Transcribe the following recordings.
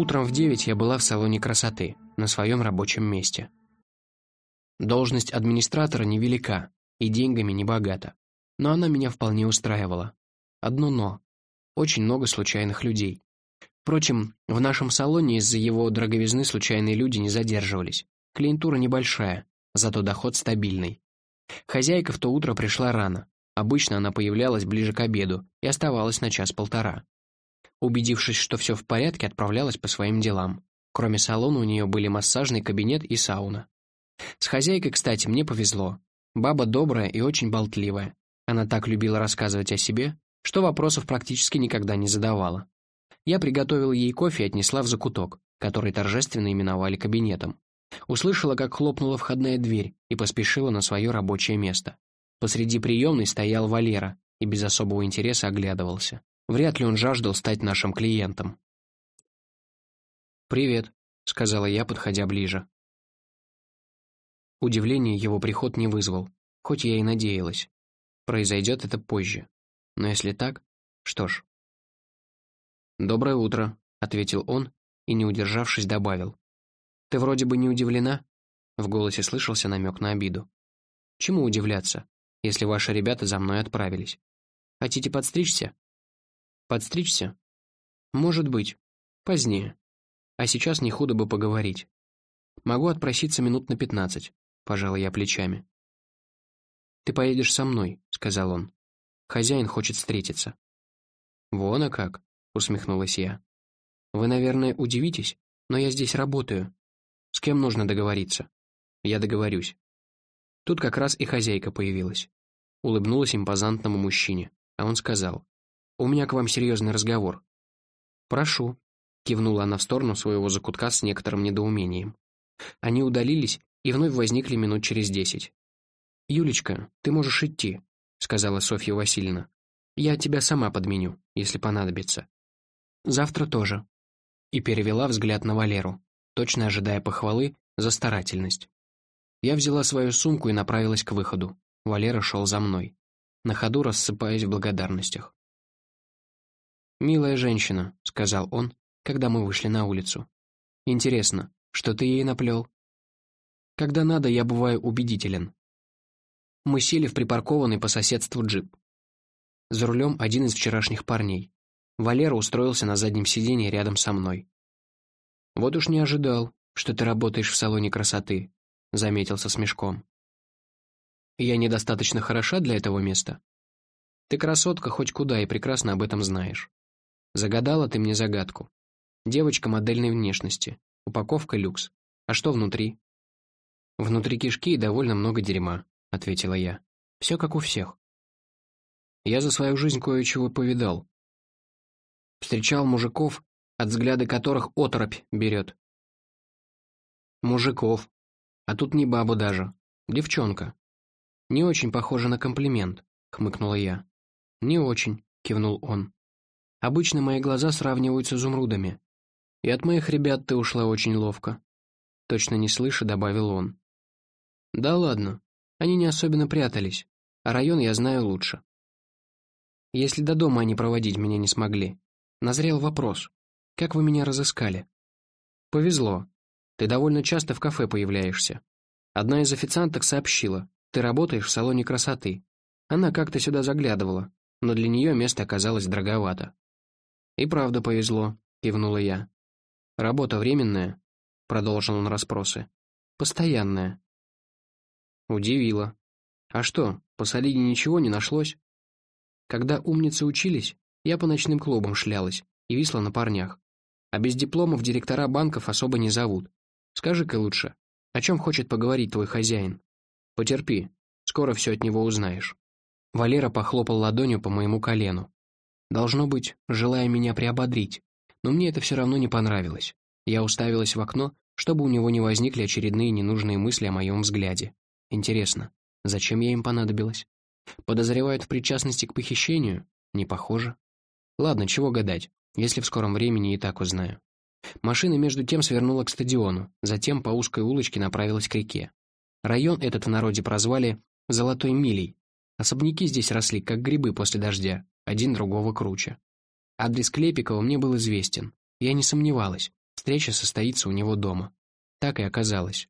Утром в девять я была в салоне красоты, на своем рабочем месте. Должность администратора невелика и деньгами не богата, но она меня вполне устраивала. Одно «но». Очень много случайных людей. Впрочем, в нашем салоне из-за его дороговизны случайные люди не задерживались. Клиентура небольшая, зато доход стабильный. Хозяйка в то утро пришла рано. Обычно она появлялась ближе к обеду и оставалась на час-полтора. Убедившись, что все в порядке, отправлялась по своим делам. Кроме салона у нее были массажный кабинет и сауна. С хозяйкой, кстати, мне повезло. Баба добрая и очень болтливая. Она так любила рассказывать о себе, что вопросов практически никогда не задавала. Я приготовила ей кофе и отнесла в закуток, который торжественно именовали кабинетом. Услышала, как хлопнула входная дверь и поспешила на свое рабочее место. Посреди приемной стоял Валера и без особого интереса оглядывался. Вряд ли он жаждал стать нашим клиентом. «Привет», — сказала я, подходя ближе. Удивление его приход не вызвал, хоть я и надеялась. Произойдет это позже. Но если так, что ж. «Доброе утро», — ответил он и, не удержавшись, добавил. «Ты вроде бы не удивлена?» В голосе слышался намек на обиду. «Чему удивляться, если ваши ребята за мной отправились? Хотите подстричься?» «Подстричься?» «Может быть. Позднее. А сейчас не худо бы поговорить. Могу отпроситься минут на пятнадцать», — пожала я плечами. «Ты поедешь со мной», — сказал он. «Хозяин хочет встретиться». «Вон а как», — усмехнулась я. «Вы, наверное, удивитесь, но я здесь работаю. С кем нужно договориться? Я договорюсь. Тут как раз и хозяйка появилась. Улыбнулась импозантному мужчине, а он сказал, «У меня к вам серьезный разговор». «Прошу», — кивнула она в сторону своего закутка с некоторым недоумением. Они удалились и вновь возникли минут через десять. «Юлечка, ты можешь идти», — сказала Софья Васильевна. «Я тебя сама подменю, если понадобится». «Завтра тоже». И перевела взгляд на Валеру точно ожидая похвалы за старательность. Я взяла свою сумку и направилась к выходу. Валера шел за мной, на ходу рассыпаясь в благодарностях. «Милая женщина», — сказал он, когда мы вышли на улицу. «Интересно, что ты ей наплел?» «Когда надо, я бываю убедителен». Мы сели в припаркованный по соседству джип. За рулем один из вчерашних парней. Валера устроился на заднем сиденье рядом со мной. «Вот уж не ожидал, что ты работаешь в салоне красоты», — заметил со смешком. «Я недостаточно хороша для этого места?» «Ты красотка хоть куда и прекрасно об этом знаешь. Загадала ты мне загадку. Девочка модельной внешности, упаковка люкс. А что внутри?» «Внутри кишки и довольно много дерьма», — ответила я. «Все как у всех». Я за свою жизнь кое-чего повидал. Встречал мужиков, от взгляда которых оторопь берет. Мужиков. А тут не баба даже. Девчонка. Не очень похоже на комплимент, хмыкнула я. Не очень, кивнул он. Обычно мои глаза сравниваются с изумрудами. И от моих ребят ты ушла очень ловко. Точно не слыша, добавил он. Да ладно, они не особенно прятались, а район я знаю лучше. Если до дома они проводить меня не смогли, назрел вопрос, как вы меня разыскали?» «Повезло. Ты довольно часто в кафе появляешься. Одна из официанток сообщила, ты работаешь в салоне красоты. Она как-то сюда заглядывала, но для нее место оказалось дороговато». «И правда повезло», — кивнула я. «Работа временная?» — продолжил он расспросы. «Постоянная». Удивило. «А что, по солиде ничего не нашлось?» Когда умницы учились, я по ночным клубам шлялась, и висла на парнях. А без дипломов директора банков особо не зовут. Скажи-ка лучше, о чем хочет поговорить твой хозяин? Потерпи, скоро все от него узнаешь. Валера похлопал ладонью по моему колену. Должно быть, желая меня приободрить, но мне это все равно не понравилось. Я уставилась в окно, чтобы у него не возникли очередные ненужные мысли о моем взгляде. Интересно, зачем я им понадобилась? Подозревают в причастности к похищению? Не похоже. Ладно, чего гадать если в скором времени и так узнаю. Машина между тем свернула к стадиону, затем по узкой улочке направилась к реке. Район этот в народе прозвали «Золотой милей». Особняки здесь росли, как грибы после дождя, один другого круче. Адрес Клепикова мне был известен. Я не сомневалась. Встреча состоится у него дома. Так и оказалось.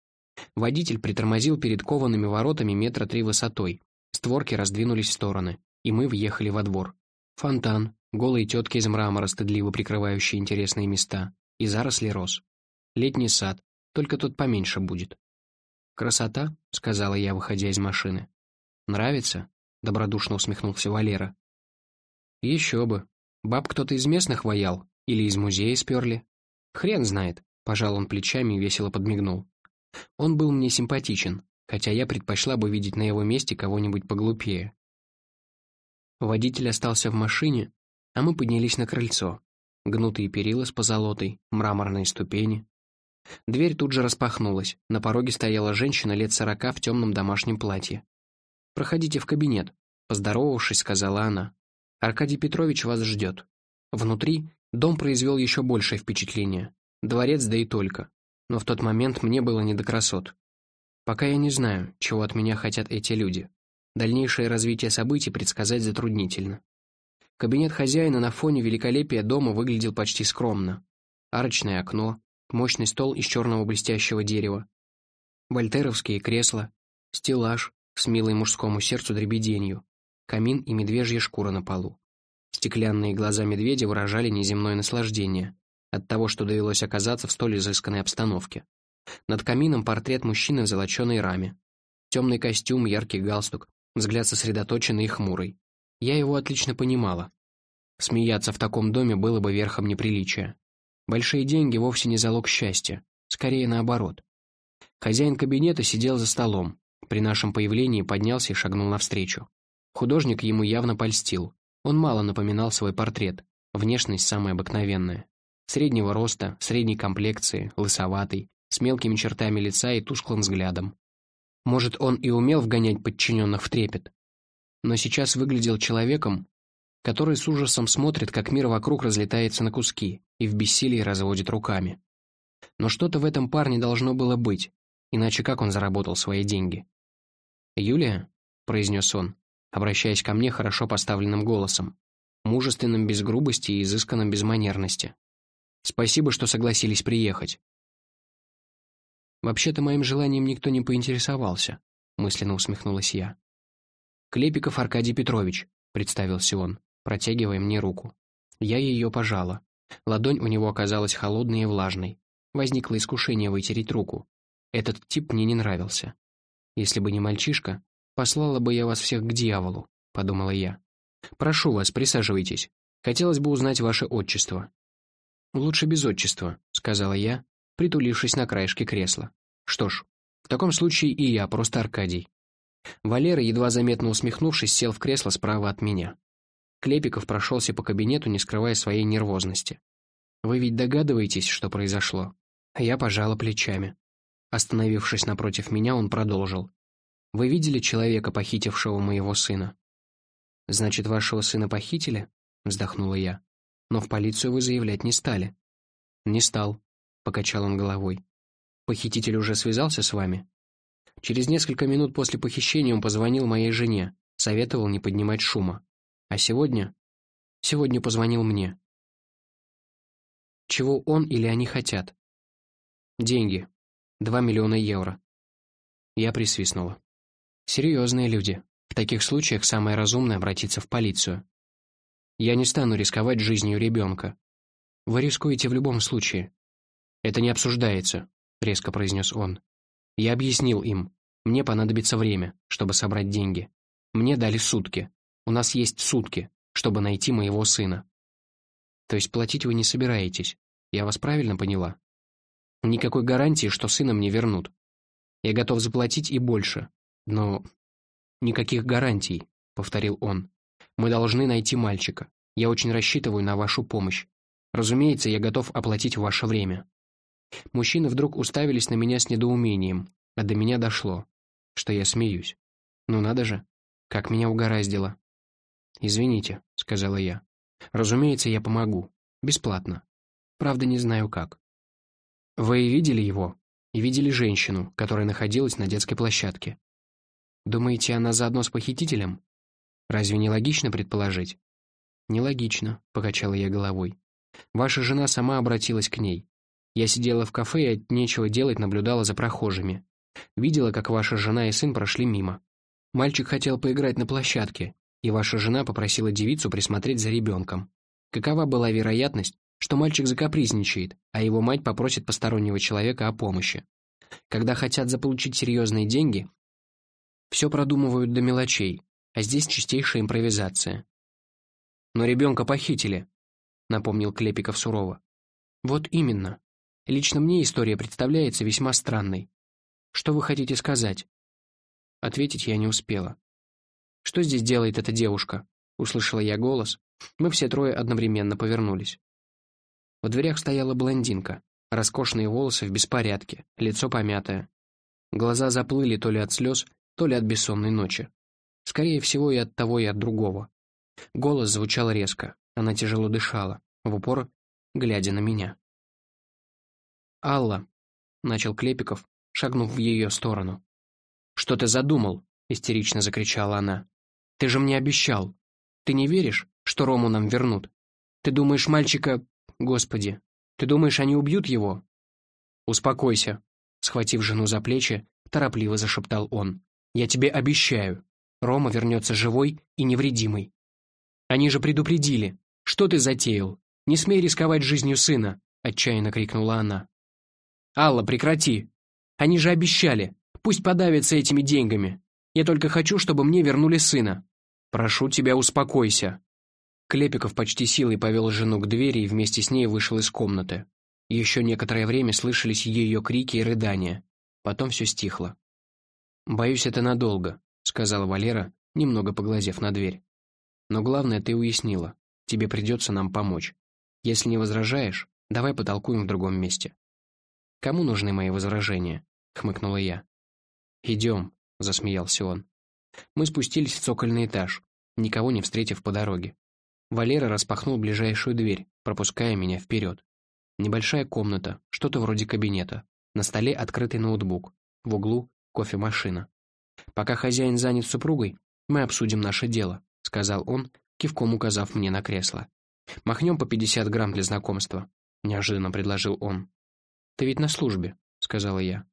Водитель притормозил перед коваными воротами метра три высотой. Створки раздвинулись в стороны, и мы въехали во двор. Фонтан, голые тетки из мрамора, стыдливо прикрывающие интересные места, и заросли роз. Летний сад, только тут поменьше будет. «Красота», — сказала я, выходя из машины. «Нравится?» — добродушно усмехнулся Валера. «Еще бы. Баб кто-то из местных воял или из музея сперли? Хрен знает», — пожал он плечами и весело подмигнул. Он был мне симпатичен, хотя я предпочла бы видеть на его месте кого-нибудь поглупее. Водитель остался в машине, а мы поднялись на крыльцо. Гнутые перила с позолотой, мраморные ступени. Дверь тут же распахнулась. На пороге стояла женщина лет сорока в темном домашнем платье. «Проходите в кабинет», — поздоровавшись, сказала она. «Аркадий Петрович вас ждет». Внутри дом произвел еще большее впечатление. Дворец, да и только. Но в тот момент мне было не до красот. Пока я не знаю, чего от меня хотят эти люди. Дальнейшее развитие событий предсказать затруднительно. Кабинет хозяина на фоне великолепия дома выглядел почти скромно. Арочное окно, мощный стол из черного блестящего дерева, вольтеровские кресла, стеллаж с милой мужскому сердцу дребеденью, камин и медвежья шкура на полу. Стеклянные глаза медведя выражали неземное наслаждение от того, что довелось оказаться в столь изысканной обстановке. Над камином портрет мужчины в золоченой раме. Темный костюм, яркий галстук, взгляд сосредоточенный и хмурый. Я его отлично понимала. Смеяться в таком доме было бы верхом неприличия. Большие деньги вовсе не залог счастья, скорее наоборот. Хозяин кабинета сидел за столом, при нашем появлении поднялся и шагнул навстречу. Художник ему явно польстил. Он мало напоминал свой портрет, внешность самая обыкновенная. Среднего роста, средней комплекции, лысоватый, с мелкими чертами лица и тусклым взглядом. Может, он и умел вгонять подчиненных в трепет, но сейчас выглядел человеком, который с ужасом смотрит, как мир вокруг разлетается на куски и в бессилии разводит руками. Но что-то в этом парне должно было быть, иначе как он заработал свои деньги? «Юлия?» — произнес он, обращаясь ко мне хорошо поставленным голосом, мужественным без грубости и изысканным без манерности. «Спасибо, что согласились приехать». «Вообще-то моим желанием никто не поинтересовался», — мысленно усмехнулась я. «Клепиков Аркадий Петрович», — представился он протягивая мне руку. Я ее пожала. Ладонь у него оказалась холодной и влажной. Возникло искушение вытереть руку. Этот тип мне не нравился. Если бы не мальчишка, послала бы я вас всех к дьяволу, подумала я. Прошу вас, присаживайтесь. Хотелось бы узнать ваше отчество. Лучше без отчества, сказала я, притулившись на краешке кресла. Что ж, в таком случае и я просто Аркадий. Валера, едва заметно усмехнувшись, сел в кресло справа от меня. Клепиков прошелся по кабинету, не скрывая своей нервозности. «Вы ведь догадываетесь, что произошло?» Я пожала плечами. Остановившись напротив меня, он продолжил. «Вы видели человека, похитившего моего сына?» «Значит, вашего сына похитили?» — вздохнула я. «Но в полицию вы заявлять не стали». «Не стал», — покачал он головой. «Похититель уже связался с вами?» Через несколько минут после похищения он позвонил моей жене, советовал не поднимать шума. А сегодня? Сегодня позвонил мне. Чего он или они хотят? Деньги. Два миллиона евро. Я присвистнула. Серьезные люди. В таких случаях самое разумное обратиться в полицию. Я не стану рисковать жизнью ребенка. Вы рискуете в любом случае. Это не обсуждается, резко произнес он. Я объяснил им. Мне понадобится время, чтобы собрать деньги. Мне дали сутки. У нас есть сутки, чтобы найти моего сына. То есть платить вы не собираетесь. Я вас правильно поняла? Никакой гарантии, что сына мне вернут. Я готов заплатить и больше. Но никаких гарантий, повторил он. Мы должны найти мальчика. Я очень рассчитываю на вашу помощь. Разумеется, я готов оплатить ваше время. Мужчины вдруг уставились на меня с недоумением, а до меня дошло, что я смеюсь. Ну надо же, как меня угораздило. «Извините», — сказала я. «Разумеется, я помогу. Бесплатно. Правда, не знаю как». «Вы видели его? И видели женщину, которая находилась на детской площадке. Думаете, она заодно с похитителем? Разве не логично предположить?» «Нелогично», — покачала я головой. «Ваша жена сама обратилась к ней. Я сидела в кафе и от нечего делать наблюдала за прохожими. Видела, как ваша жена и сын прошли мимо. Мальчик хотел поиграть на площадке, и ваша жена попросила девицу присмотреть за ребенком. Какова была вероятность, что мальчик закапризничает, а его мать попросит постороннего человека о помощи? Когда хотят заполучить серьезные деньги, все продумывают до мелочей, а здесь чистейшая импровизация. «Но ребенка похитили», — напомнил Клепиков сурово. «Вот именно. Лично мне история представляется весьма странной. Что вы хотите сказать?» Ответить я не успела. «Что здесь делает эта девушка?» — услышала я голос. Мы все трое одновременно повернулись. В дверях стояла блондинка. Роскошные волосы в беспорядке, лицо помятое. Глаза заплыли то ли от слез, то ли от бессонной ночи. Скорее всего, и от того, и от другого. Голос звучал резко, она тяжело дышала, в упор глядя на меня. «Алла», — начал Клепиков, шагнув в ее сторону. «Что ты задумал?» — истерично закричала она. «Ты же мне обещал. Ты не веришь, что Рому нам вернут? Ты думаешь, мальчика... Господи, ты думаешь, они убьют его?» «Успокойся», — схватив жену за плечи, торопливо зашептал он. «Я тебе обещаю, Рома вернется живой и невредимый. Они же предупредили. Что ты затеял? Не смей рисковать жизнью сына!» — отчаянно крикнула она. «Алла, прекрати! Они же обещали! Пусть подавятся этими деньгами! Я только хочу, чтобы мне вернули сына! Прошу тебя, успокойся!» Клепиков почти силой повел жену к двери и вместе с ней вышел из комнаты. Еще некоторое время слышались ее крики и рыдания. Потом все стихло. «Боюсь, это надолго», — сказала Валера, немного поглазев на дверь. «Но главное ты уяснила. Тебе придется нам помочь. Если не возражаешь, давай потолкуем в другом месте». «Кому нужны мои возражения?» — хмыкнула я. «Идем», — засмеялся он. Мы спустились в цокольный этаж, никого не встретив по дороге. Валера распахнул ближайшую дверь, пропуская меня вперед. Небольшая комната, что-то вроде кабинета. На столе открытый ноутбук. В углу кофемашина. «Пока хозяин занят супругой, мы обсудим наше дело», — сказал он, кивком указав мне на кресло. «Махнем по 50 грамм для знакомства», — неожиданно предложил он. «Ты ведь на службе», — сказала я.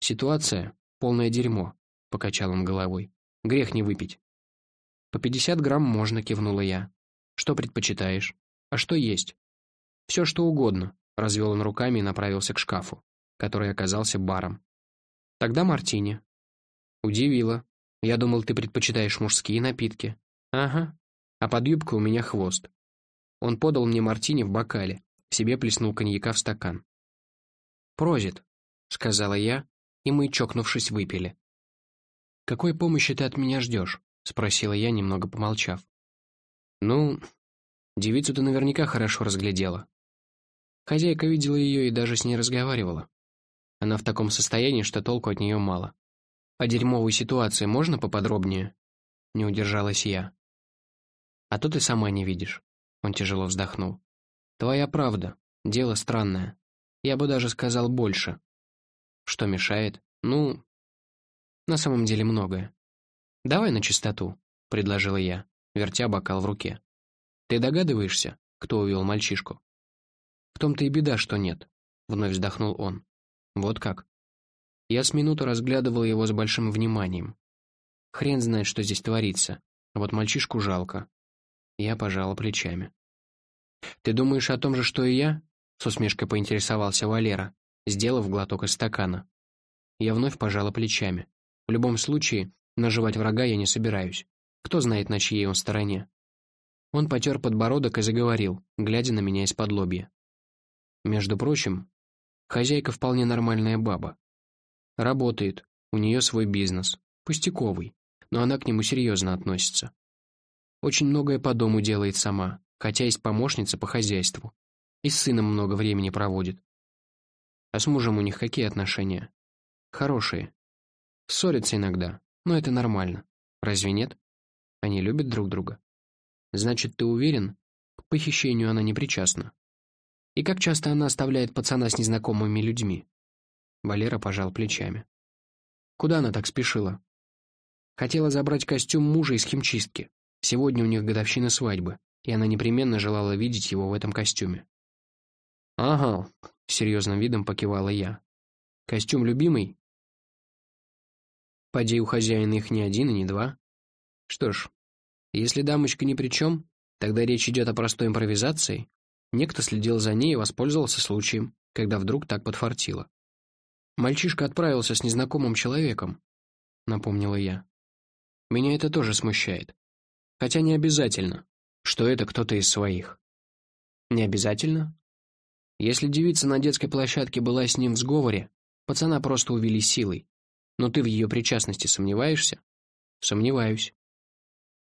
«Ситуация — полное дерьмо», — покачал он головой. «Грех не выпить». «По 50 грамм можно», — кивнула я. «Что предпочитаешь? А что есть?» «Все, что угодно», — развел он руками и направился к шкафу, который оказался баром. «Тогда мартини», Удивило. Я думал, ты предпочитаешь мужские напитки. Ага. А под юбкой у меня хвост. Он подал мне мартини в бокале, себе плеснул коньяка в стакан. «Прозит», — сказала я, и мы, чокнувшись, выпили. «Какой помощи ты от меня ждешь?» — спросила я, немного помолчав. «Ну, девицу ты наверняка хорошо разглядела. Хозяйка видела ее и даже с ней разговаривала. Она в таком состоянии, что толку от нее мало. «О дерьмовой ситуации можно поподробнее?» Не удержалась я. «А то ты сама не видишь». Он тяжело вздохнул. «Твоя правда. Дело странное. Я бы даже сказал больше. Что мешает? Ну, на самом деле многое. Давай на чистоту», — предложила я, вертя бокал в руке. «Ты догадываешься, кто увел мальчишку?» «В том-то и беда, что нет», — вновь вздохнул он. «Вот как?» Я с минуту разглядывал его с большим вниманием. Хрен знает, что здесь творится, а вот мальчишку жалко. Я пожала плечами. «Ты думаешь о том же, что и я?» — с усмешкой поинтересовался Валера, сделав глоток из стакана. Я вновь пожала плечами. В любом случае, наживать врага я не собираюсь. Кто знает, на чьей он стороне. Он потер подбородок и заговорил, глядя на меня из-под лобья. Между прочим, хозяйка вполне нормальная баба. Работает, у нее свой бизнес, пустяковый, но она к нему серьезно относится. Очень многое по дому делает сама, хотя есть помощница по хозяйству. И с сыном много времени проводит. А с мужем у них какие отношения? Хорошие. Ссорятся иногда, но это нормально. Разве нет? Они любят друг друга. Значит, ты уверен, к похищению она не причастна? И как часто она оставляет пацана с незнакомыми людьми? Валера пожал плечами. Куда она так спешила? Хотела забрать костюм мужа из химчистки. Сегодня у них годовщина свадьбы, и она непременно желала видеть его в этом костюме. «Ага, серьезным видом покивала я. «Костюм любимый?» Поди у хозяина их не один и не два. Что ж, если дамочка ни при чем, тогда речь идет о простой импровизации. Некто следил за ней и воспользовался случаем, когда вдруг так подфартило. Мальчишка отправился с незнакомым человеком, напомнила я. Меня это тоже смущает. Хотя не обязательно, что это кто-то из своих. Не обязательно? Если девица на детской площадке была с ним в сговоре, пацана просто увели силой. Но ты в ее причастности сомневаешься? Сомневаюсь.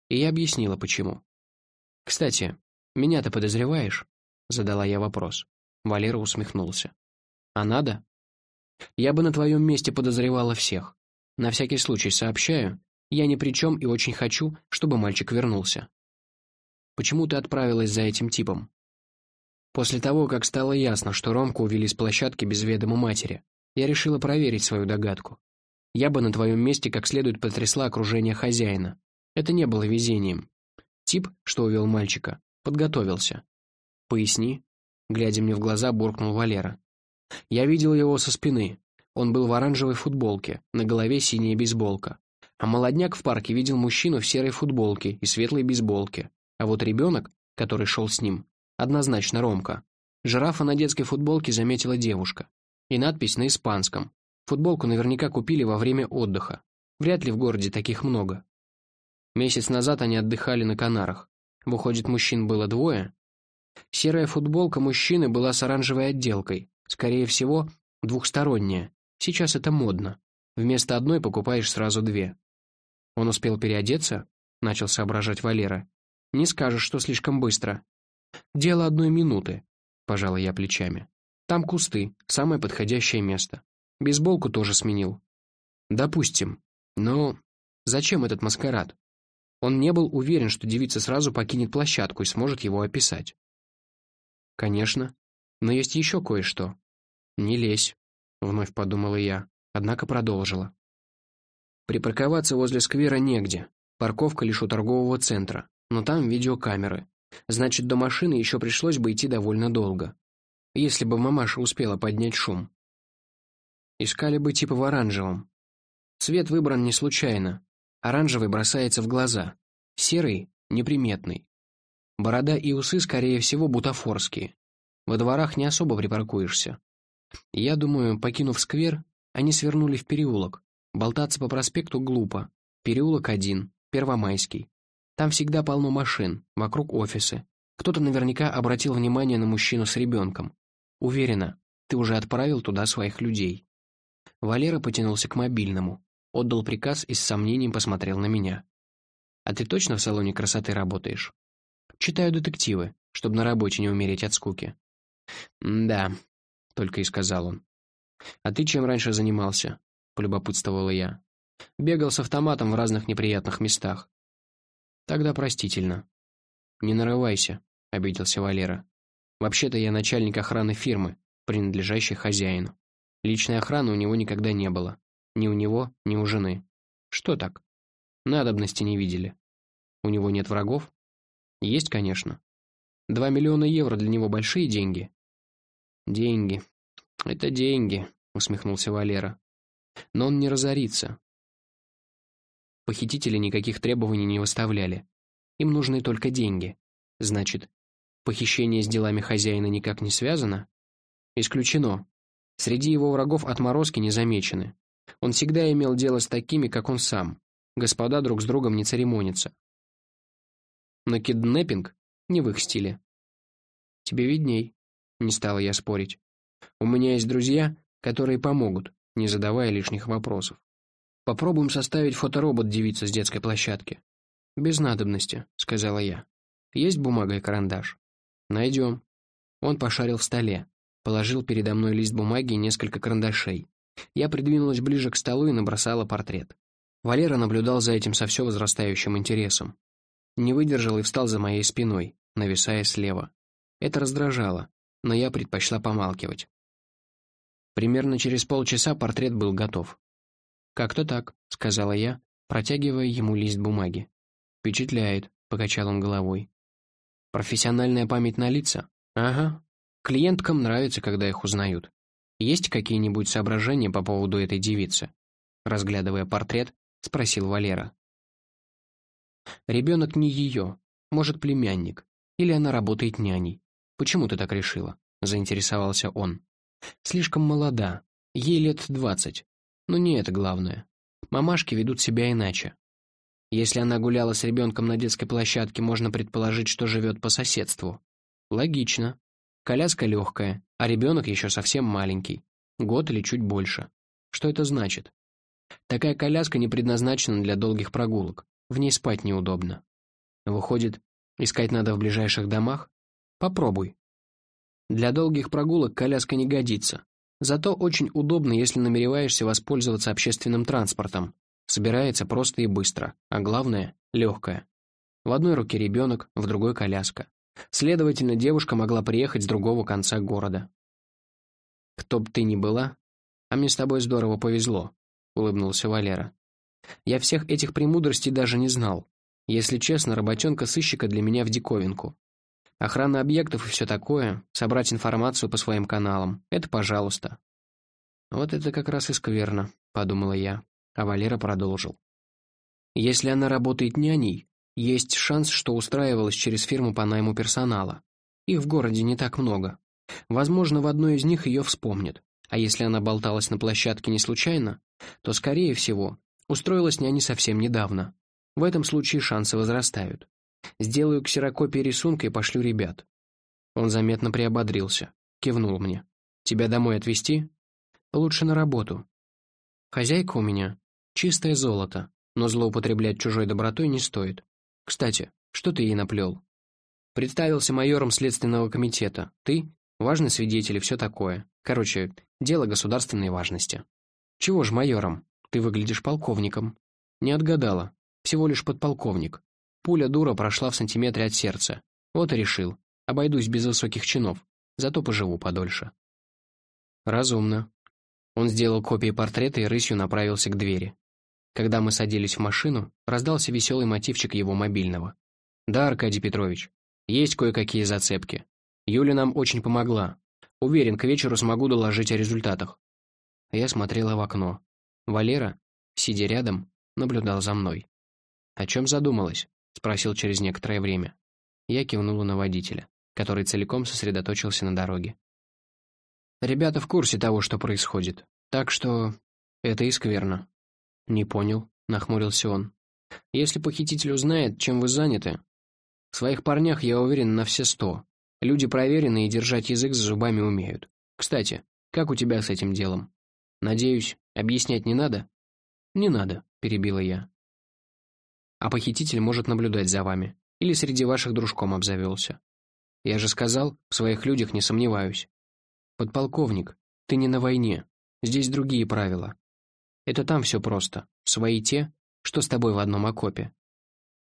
И я объяснила, почему. Кстати, меня-то подозреваешь? Задала я вопрос. Валера усмехнулся. А надо? Я бы на твоем месте подозревала всех. На всякий случай сообщаю, я ни при чем и очень хочу, чтобы мальчик вернулся. Почему ты отправилась за этим типом? После того, как стало ясно, что Ромку увели с площадки без ведома матери, я решила проверить свою догадку. Я бы на твоем месте как следует потрясла окружение хозяина. Это не было везением. Тип, что увел мальчика, подготовился. «Поясни», — глядя мне в глаза, буркнул Валера. «Я видел его со спины. Он был в оранжевой футболке, на голове синяя бейсболка. А молодняк в парке видел мужчину в серой футболке и светлой бейсболке. А вот ребенок, который шел с ним, Однозначно Ромка. Жирафа на детской футболке заметила девушка. И надпись на испанском. Футболку наверняка купили во время отдыха. Вряд ли в городе таких много. Месяц назад они отдыхали на Канарах. Выходит, мужчин было двое? Серая футболка мужчины была с оранжевой отделкой. Скорее всего, двухсторонняя. Сейчас это модно. Вместо одной покупаешь сразу две. Он успел переодеться? Начал соображать Валера. Не скажешь, что слишком быстро. «Дело одной минуты», — пожала я плечами. «Там кусты, самое подходящее место. Бейсболку тоже сменил». «Допустим. Но зачем этот маскарад?» Он не был уверен, что девица сразу покинет площадку и сможет его описать. «Конечно. Но есть еще кое-что». «Не лезь», — вновь подумала я, однако продолжила. Припарковаться возле сквера негде. Парковка лишь у торгового центра, но там видеокамеры. Значит, до машины еще пришлось бы идти довольно долго. Если бы мамаша успела поднять шум. Искали бы типа в оранжевом. Цвет выбран не случайно. Оранжевый бросается в глаза. Серый — неприметный. Борода и усы, скорее всего, бутафорские. Во дворах не особо припаркуешься. Я думаю, покинув сквер, они свернули в переулок. Болтаться по проспекту глупо. Переулок один, Первомайский. Там всегда полно машин, вокруг офисы. Кто-то наверняка обратил внимание на мужчину с ребенком. Уверена, ты уже отправил туда своих людей. Валера потянулся к мобильному, отдал приказ и с сомнением посмотрел на меня. «А ты точно в салоне красоты работаешь?» «Читаю детективы, чтобы на работе не умереть от скуки». «Да», — только и сказал он. «А ты чем раньше занимался?» — полюбопытствовала я. «Бегал с автоматом в разных неприятных местах. Тогда простительно. Не нарывайся, обиделся Валера. Вообще-то я начальник охраны фирмы, принадлежащей хозяину. Личной охраны у него никогда не было. Ни у него, ни у жены. Что так? Надобности не видели. У него нет врагов? Есть, конечно. Два миллиона евро для него большие деньги. Деньги. Это деньги, усмехнулся Валера. Но он не разорится. Похитители никаких требований не выставляли. Им нужны только деньги. Значит, похищение с делами хозяина никак не связано? Исключено. Среди его врагов отморозки не замечены. Он всегда имел дело с такими, как он сам. Господа друг с другом не церемонятся. Но киднеппинг не в их стиле. Тебе видней, не стала я спорить. У меня есть друзья, которые помогут, не задавая лишних вопросов. Попробуем составить фоторобот девицы с детской площадки. Без надобности, сказала я. Есть бумага и карандаш? Найдем. Он пошарил в столе, положил передо мной лист бумаги и несколько карандашей. Я придвинулась ближе к столу и набросала портрет. Валера наблюдал за этим со все возрастающим интересом. Не выдержал и встал за моей спиной, нависая слева. Это раздражало, но я предпочла помалкивать. Примерно через полчаса портрет был готов. «Как-то так», — сказала я, протягивая ему лист бумаги. «Впечатляет», — покачал он головой. «Профессиональная память на лица? Ага. Клиенткам нравится, когда их узнают. Есть какие-нибудь соображения по поводу этой девицы? Разглядывая портрет, спросил Валера. Ребенок не ее, может, племянник. Или она работает няней. Почему ты так решила? Заинтересовался он. Слишком молода, ей лет двадцать. Но не это главное. Мамашки ведут себя иначе. Если она гуляла с ребенком на детской площадке, можно предположить, что живет по соседству. Логично. Коляска легкая, а ребенок еще совсем маленький. Год или чуть больше. Что это значит? Такая коляска не предназначена для долгих прогулок. В ней спать неудобно. Выходит, искать надо в ближайших домах? Попробуй. Для долгих прогулок коляска не годится. Зато очень удобно, если намереваешься воспользоваться общественным транспортом. Собирается просто и быстро, а главное – легкая. В одной руке ребенок, в другой – коляска. Следовательно, девушка могла приехать с другого конца города. «Кто б ты ни была, а мне с тобой здорово повезло», — улыбнулся Валера. «Я всех этих премудростей даже не знал. Если честно, работенка сыщика для меня в диковинку. Охрана объектов и все такое, собрать информацию по своим каналам — это пожалуйста. Вот это как раз и скверно, подумала я, а Валера продолжил. Если она работает няней, есть шанс, что устраивалась через фирму по найму персонала. Их в городе не так много. Возможно, в одной из них ее вспомнят. А если она болталась на площадке не случайно, то, скорее всего, устроилась няней совсем недавно. В этом случае шансы возрастают. Сделаю ксерокопии рисунка и пошлю ребят». Он заметно приободрился. Кивнул мне. «Тебя домой отвезти?» «Лучше на работу. Хозяйка у меня чистое золото, но злоупотреблять чужой добротой не стоит. Кстати, что ты ей наплел?» «Представился майором Следственного комитета. Ты — важный свидетель и все такое. Короче, дело государственной важности». «Чего ж майором? Ты выглядишь полковником». «Не отгадала. Всего лишь подполковник. Пуля дура прошла в сантиметре от сердца. Вот и решил. Обойдусь без высоких чинов. Зато поживу подольше. Разумно. Он сделал копии портрета и рысью направился к двери. Когда мы садились в машину, раздался веселый мотивчик его мобильного. «Да, Аркадий Петрович, есть кое-какие зацепки. Юля нам очень помогла. Уверен, к вечеру смогу доложить о результатах». Я смотрела в окно. Валера, сидя рядом, наблюдал за мной. О чем задумалась? — спросил через некоторое время. Я кивнула на водителя, который целиком сосредоточился на дороге. «Ребята в курсе того, что происходит, так что это и скверно». «Не понял», — нахмурился он. «Если похититель узнает, чем вы заняты...» «В своих парнях я уверен на все сто. Люди проверенные и держать язык за зубами умеют. Кстати, как у тебя с этим делом? Надеюсь, объяснять не надо?» «Не надо», — перебила я а похититель может наблюдать за вами. Или среди ваших дружком обзавелся. Я же сказал, в своих людях не сомневаюсь. Подполковник, ты не на войне. Здесь другие правила. Это там все просто. Свои те, что с тобой в одном окопе.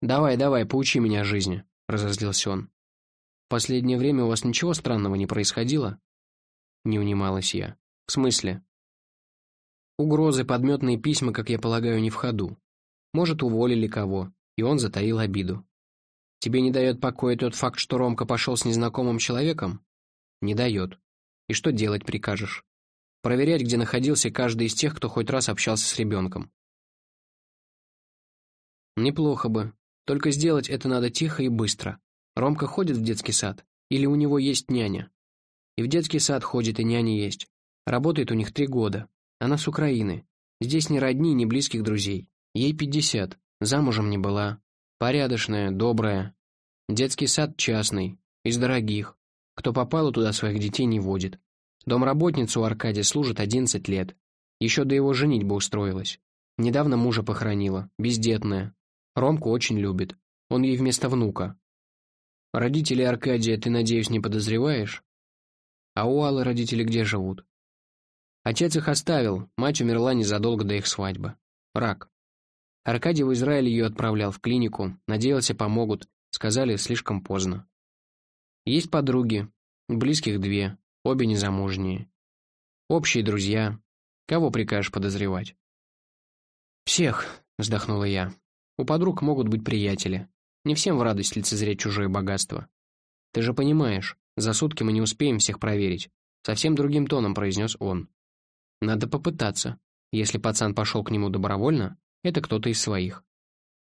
«Давай, давай, поучи меня жизни», — разозлился он. «В последнее время у вас ничего странного не происходило?» Не унималась я. «В смысле?» «Угрозы, подметные письма, как я полагаю, не в ходу. Может, уволили кого, и он затаил обиду. Тебе не дает покоя тот факт, что Ромка пошел с незнакомым человеком? Не дает. И что делать прикажешь? Проверять, где находился каждый из тех, кто хоть раз общался с ребенком. Неплохо бы. Только сделать это надо тихо и быстро. Ромка ходит в детский сад? Или у него есть няня? И в детский сад ходит, и няня есть. Работает у них три года. Она с Украины. Здесь ни родни, ни близких друзей. Ей пятьдесят, замужем не была, порядочная, добрая. Детский сад частный, из дорогих. Кто попало туда своих детей не водит. Домработница у Аркадия служит одиннадцать лет. Еще до его женитьбы устроилась. Недавно мужа похоронила, бездетная. Ромку очень любит. Он ей вместо внука. Родители Аркадия ты, надеюсь, не подозреваешь? А у Аллы родители где живут? Отец их оставил, мать умерла незадолго до их свадьбы. Рак. Аркадий в Израиль ее отправлял в клинику, надеялся, помогут, сказали, слишком поздно. Есть подруги, близких две, обе незамужние. Общие друзья. Кого прикажешь подозревать? «Всех», — вздохнула я. «У подруг могут быть приятели. Не всем в радость лицезреть чужое богатство. Ты же понимаешь, За сутки мы не успеем всех проверить. Совсем другим тоном произнес он. Надо попытаться. Если пацан пошел к нему добровольно, это кто-то из своих.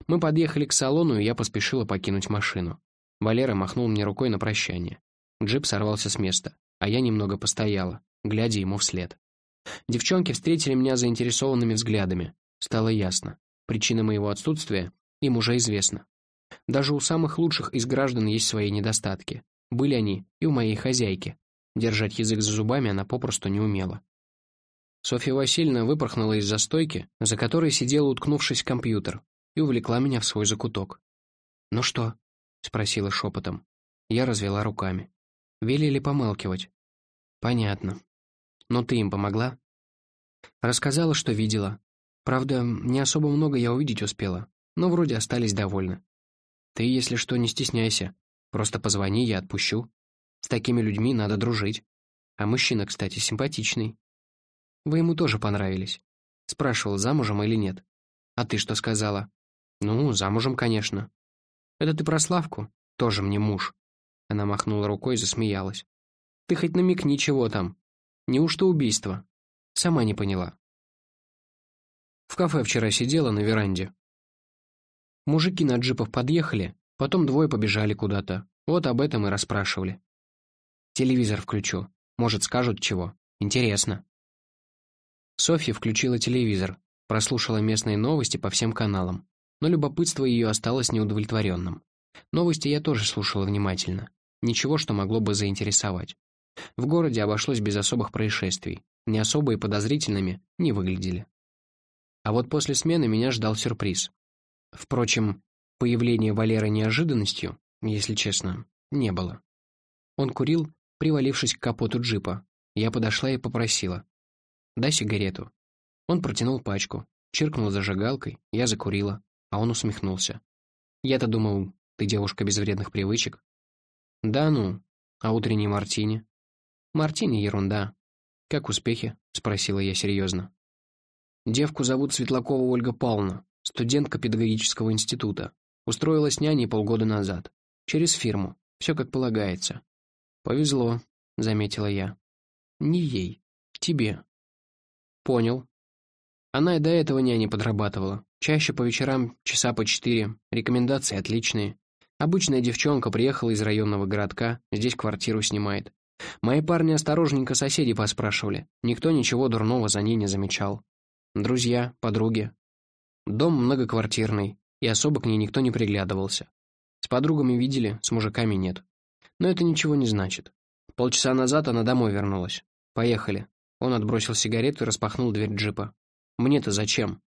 Мы подъехали к салону, и я поспешила покинуть машину. Валера махнул мне рукой на прощание. Джип сорвался с места, а я немного постояла, глядя ему вслед. Девчонки встретили меня заинтересованными взглядами. Стало ясно. Причина моего отсутствия им уже известна. Даже у самых лучших из граждан есть свои недостатки. Были они и у моей хозяйки. Держать язык за зубами она попросту не умела. Софья Васильевна выпорхнула из застойки, за которой сидела, уткнувшись в компьютер, и увлекла меня в свой закуток. «Ну что?» — спросила шепотом. Я развела руками. Велели помалкивать. «Понятно. Но ты им помогла?» Рассказала, что видела. Правда, не особо много я увидеть успела, но вроде остались довольны. Ты, если что, не стесняйся. Просто позвони, я отпущу. С такими людьми надо дружить. А мужчина, кстати, симпатичный. Вы ему тоже понравились. Спрашивал, замужем или нет. А ты что сказала? Ну, замужем, конечно. Это ты про Славку? Тоже мне муж. Она махнула рукой и засмеялась. Ты хоть намекни, чего там. Неужто убийство? Сама не поняла. В кафе вчера сидела на веранде. Мужики на джипах подъехали, потом двое побежали куда-то. Вот об этом и расспрашивали. Телевизор включу. Может, скажут чего. Интересно. Софья включила телевизор, прослушала местные новости по всем каналам, но любопытство ее осталось неудовлетворенным. Новости я тоже слушала внимательно. Ничего, что могло бы заинтересовать. В городе обошлось без особых происшествий, не особо и подозрительными не выглядели. А вот после смены меня ждал сюрприз. Впрочем, появление Валеры неожиданностью, если честно, не было. Он курил, привалившись к капоту джипа. Я подошла и попросила. «Дай сигарету». Он протянул пачку, чиркнул зажигалкой, я закурила, а он усмехнулся. «Я-то думал, ты девушка без вредных привычек». «Да ну, а утренний мартини?» «Мартини — ерунда. Как успехи?» — спросила я серьезно. «Девку зовут Светлакова Ольга Павловна, студентка педагогического института. Устроилась няней полгода назад. Через фирму. Все как полагается». «Повезло», — заметила я. «Не ей. Тебе». «Понял». Она и до этого няни подрабатывала. Чаще по вечерам, часа по четыре. Рекомендации отличные. Обычная девчонка приехала из районного городка, здесь квартиру снимает. Мои парни осторожненько соседей поспрашивали. Никто ничего дурного за ней не замечал. Друзья, подруги. Дом многоквартирный, и особо к ней никто не приглядывался. С подругами видели, с мужиками нет. Но это ничего не значит. Полчаса назад она домой вернулась. Поехали. Он отбросил сигарету и распахнул дверь джипа. Мне-то зачем?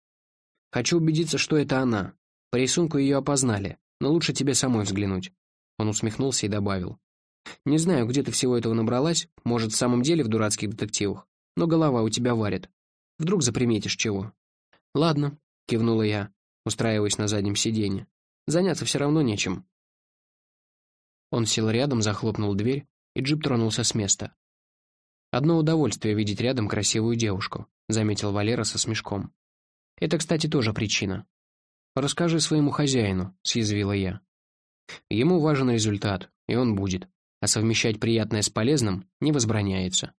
Хочу убедиться, что это она. По рисунку ее опознали, но лучше тебе самой взглянуть. Он усмехнулся и добавил. Не знаю, где ты всего этого набралась, может, в самом деле в дурацких детективах, но голова у тебя варит. Вдруг заприметишь чего. Ладно, кивнула я, устраиваясь на заднем сиденье. Заняться все равно нечем. Он сел рядом, захлопнул дверь, и джип тронулся с места. «Одно удовольствие видеть рядом красивую девушку», — заметил Валера со смешком. «Это, кстати, тоже причина. Расскажи своему хозяину», — съязвила я. «Ему важен результат, и он будет а совмещать приятное с полезным не возбраняется.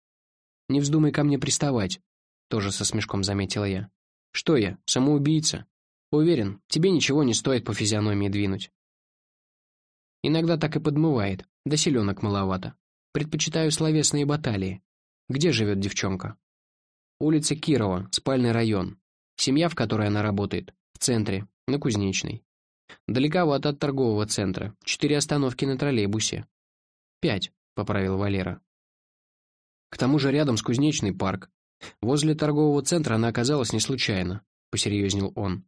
«Не вздумай ко мне приставать», — тоже со смешком заметила я. «Что я, самоубийца? Уверен, тебе ничего не стоит по физиономии двинуть». Иногда так и подмывает, да селенок маловато. Предпочитаю словесные баталии. Где живет девчонка? Улица Кирова, спальный район. Семья, в которой она работает, в центре, на Кузнечной. Далековато от торгового центра, четыре остановки на троллейбусе. «Пять», — поправил Валера. К тому же рядом с Кузнечный парк. Возле торгового центра она оказалась не случайно, — посерьезнел он.